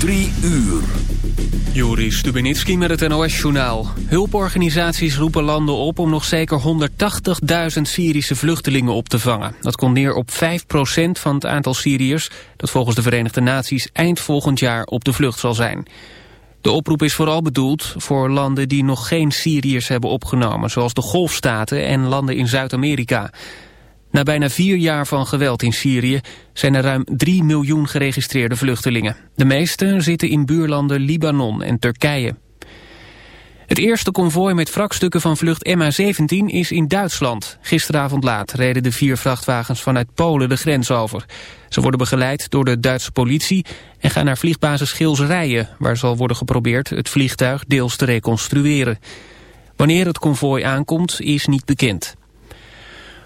Drie uur. Joris Stubenitski met het NOS-journaal. Hulporganisaties roepen landen op om nog zeker 180.000 Syrische vluchtelingen op te vangen. Dat komt neer op 5% van het aantal Syriërs... dat volgens de Verenigde Naties eind volgend jaar op de vlucht zal zijn. De oproep is vooral bedoeld voor landen die nog geen Syriërs hebben opgenomen... zoals de Golfstaten en landen in Zuid-Amerika... Na bijna vier jaar van geweld in Syrië zijn er ruim 3 miljoen geregistreerde vluchtelingen. De meeste zitten in buurlanden Libanon en Turkije. Het eerste konvooi met wrakstukken van vlucht MH17 is in Duitsland. Gisteravond laat reden de vier vrachtwagens vanuit Polen de grens over. Ze worden begeleid door de Duitse politie en gaan naar vliegbasis Gilserijen... waar zal worden geprobeerd het vliegtuig deels te reconstrueren. Wanneer het konvooi aankomt is niet bekend.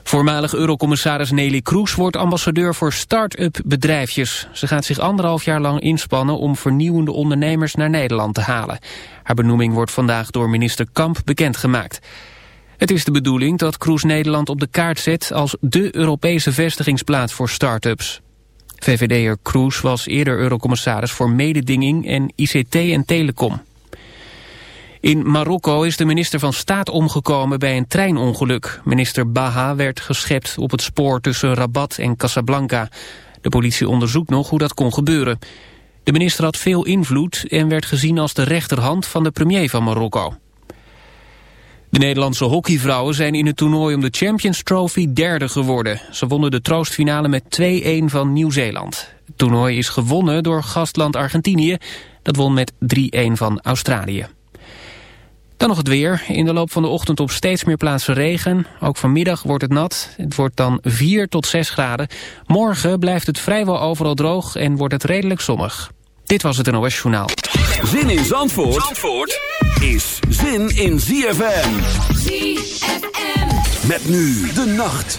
Voormalig eurocommissaris Nelly Kroes wordt ambassadeur voor start-up bedrijfjes. Ze gaat zich anderhalf jaar lang inspannen om vernieuwende ondernemers naar Nederland te halen. Haar benoeming wordt vandaag door minister Kamp bekendgemaakt. Het is de bedoeling dat Kroes Nederland op de kaart zet als de Europese vestigingsplaats voor start-ups. VVD'er Kroes was eerder eurocommissaris voor mededinging en ICT en telecom. In Marokko is de minister van Staat omgekomen bij een treinongeluk. Minister Baha werd geschept op het spoor tussen Rabat en Casablanca. De politie onderzoekt nog hoe dat kon gebeuren. De minister had veel invloed en werd gezien als de rechterhand van de premier van Marokko. De Nederlandse hockeyvrouwen zijn in het toernooi om de Champions Trophy derde geworden. Ze wonnen de troostfinale met 2-1 van Nieuw-Zeeland. Het toernooi is gewonnen door gastland Argentinië. Dat won met 3-1 van Australië. Dan nog het weer. In de loop van de ochtend op steeds meer plaatsen regen. Ook vanmiddag wordt het nat. Het wordt dan 4 tot 6 graden. Morgen blijft het vrijwel overal droog en wordt het redelijk zonnig. Dit was het NOS Journaal. Zin in Zandvoort, Zandvoort is zin in ZFM. ZFM. Met nu de nacht.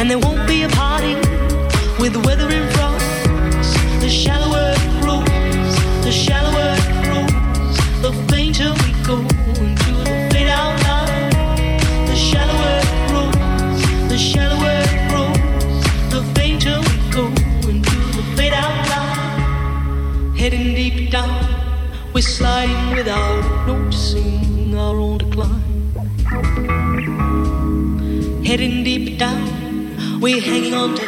and there won't be a party with the weather in front. The shallower it grows, the shallower it grows, the fainter we go into the fade line. The shallower it grows, the shallower it grows, the fainter we go into the fade line. Heading deep down, we're sliding without hanging on to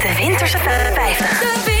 de Winterse 50.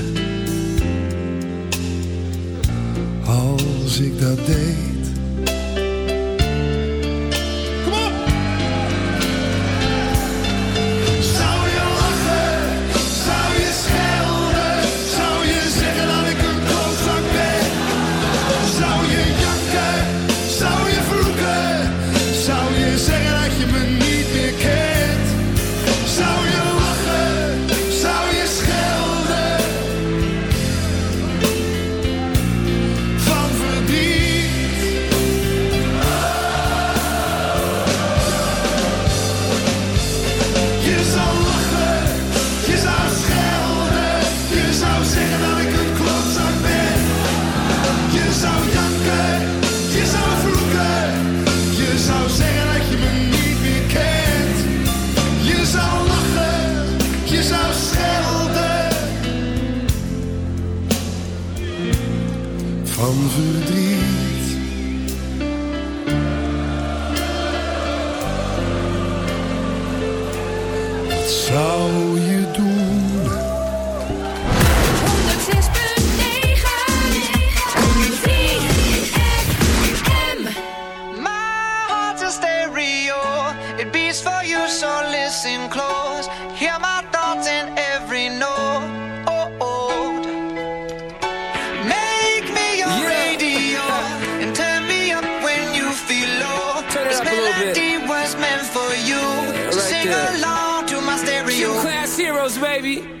Als ik dat deed. Close. Hear my thoughts in every note. Oh old Make me your radio and turn me up when you feel low. Turn it this up a little bit. melody was meant for you. so right sing there. along to my stereo. Two class heroes, baby.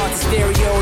stereo